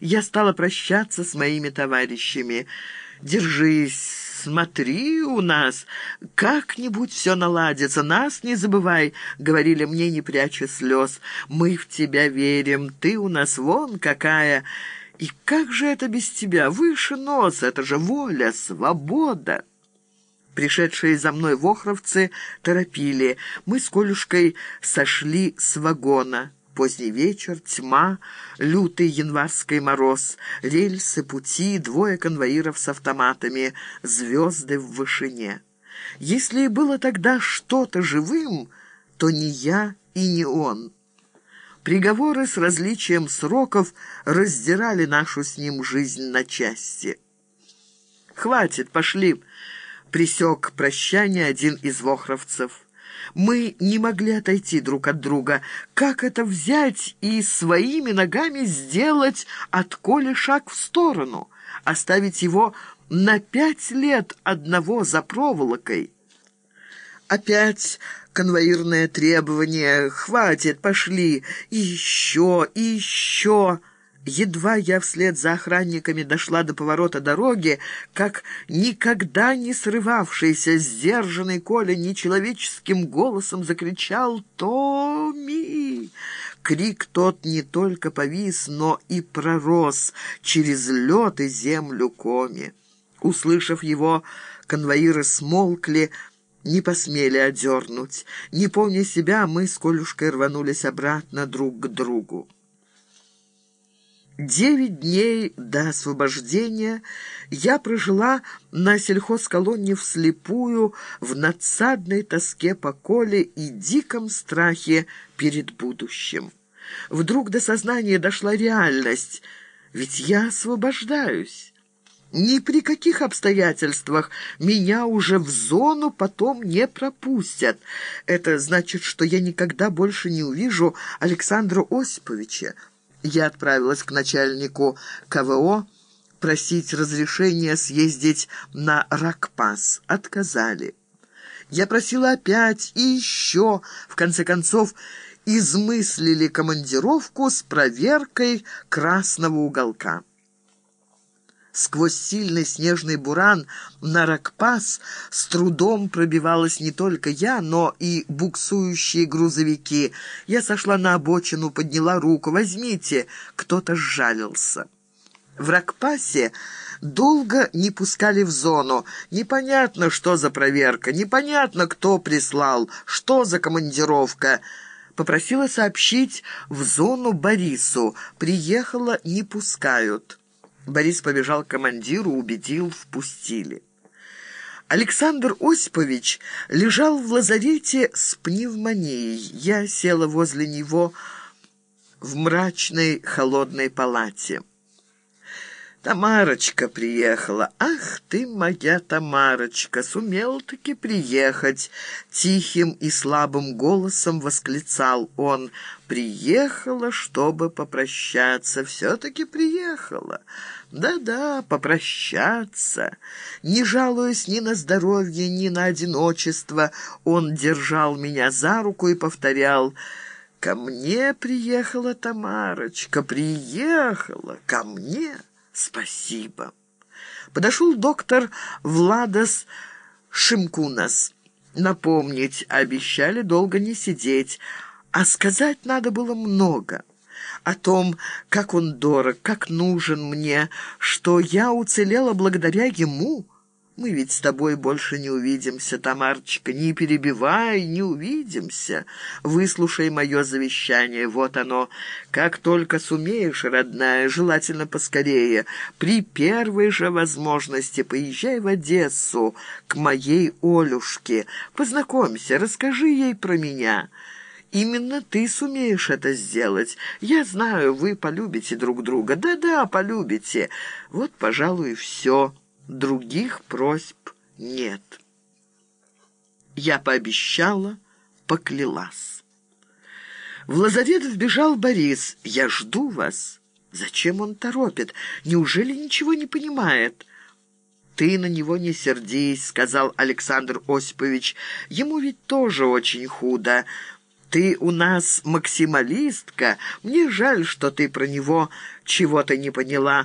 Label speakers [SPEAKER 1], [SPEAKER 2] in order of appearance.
[SPEAKER 1] Я стала прощаться с моими товарищами. «Держись, смотри у нас, как-нибудь все наладится, нас не забывай», — говорили мне, не пряча слез. «Мы в тебя верим, ты у нас вон какая». И как же это без тебя? Выше нос, это же воля, свобода. Пришедшие за мной вохровцы торопили. Мы с Колюшкой сошли с вагона. Поздний вечер, тьма, лютый январский мороз, рельсы, пути, двое конвоиров с автоматами, звезды в вышине. Если и было тогда что-то живым, то не я и не он. Приговоры с различием сроков раздирали нашу с ним жизнь на части. «Хватит, пошли!» — присек прощание один из вохровцев. Мы не могли отойти друг от друга. Как это взять и своими ногами сделать от Коли шаг в сторону? Оставить его на пять лет одного за проволокой? Опять конвоирное требование. «Хватит, пошли! И еще, и еще!» Едва я вслед за охранниками дошла до поворота дороги, как никогда не срывавшийся, сдержанный Коля нечеловеческим голосом закричал «Томми!». Крик тот не только повис, но и пророс через лед и землю коми. Услышав его, конвоиры смолкли, не посмели одернуть. Не помня себя, мы с Колюшкой рванулись обратно друг к другу. Девять дней до освобождения я прожила на сельхозколонне вслепую, в надсадной тоске по Коле и диком страхе перед будущим. Вдруг до сознания дошла реальность, ведь я освобождаюсь. Ни при каких обстоятельствах меня уже в зону потом не пропустят. Это значит, что я никогда больше не увижу Александра Осиповича. Я отправилась к начальнику КВО просить разрешения съездить на Ракпас. Отказали. Я просила опять и еще. В конце концов, измыслили командировку с проверкой красного уголка. Сквозь сильный снежный буран на Ракпас с трудом пробивалась не только я, но и буксующие грузовики. Я сошла на обочину, подняла руку. «Возьмите!» Кто-то сжалился. В Ракпасе долго не пускали в зону. Непонятно, что за проверка, непонятно, кто прислал, что за командировка. Попросила сообщить в зону Борису. Приехала, не пускают. Борис побежал к командиру, убедил, впустили. Александр Осипович лежал в лазарете с пневмонией. Я села возле него в мрачной холодной палате. Тамарочка приехала. Ах ты, моя Тамарочка, сумел-таки приехать. Тихим и слабым голосом восклицал он. Приехала, чтобы попрощаться. Все-таки приехала. Да-да, попрощаться. Не жалуясь ни на здоровье, ни на одиночество, он держал меня за руку и повторял «Ко мне приехала Тамарочка, приехала, ко мне». «Спасибо». Подошел доктор Владос Шимкунас. Напомнить обещали долго не сидеть, а сказать надо было много. О том, как он дорог, как нужен мне, что я уцелела благодаря ему — мы ведь с тобой больше не увидимся, Тамарочка, не перебивай, не увидимся. Выслушай мое завещание, вот оно. Как только сумеешь, родная, желательно поскорее, при первой же возможности поезжай в Одессу к моей Олюшке. Познакомься, расскажи ей про меня». Именно ты сумеешь это сделать. Я знаю, вы полюбите друг друга. Да-да, полюбите. Вот, пожалуй, все». Других просьб нет. Я пообещала, поклялась. В лазарет вбежал Борис. «Я жду вас». Зачем он торопит? Неужели ничего не понимает? «Ты на него не сердись», — сказал Александр Осипович. «Ему ведь тоже очень худо. ты у нас максималистка. Мне жаль, что ты про него чего-то не поняла.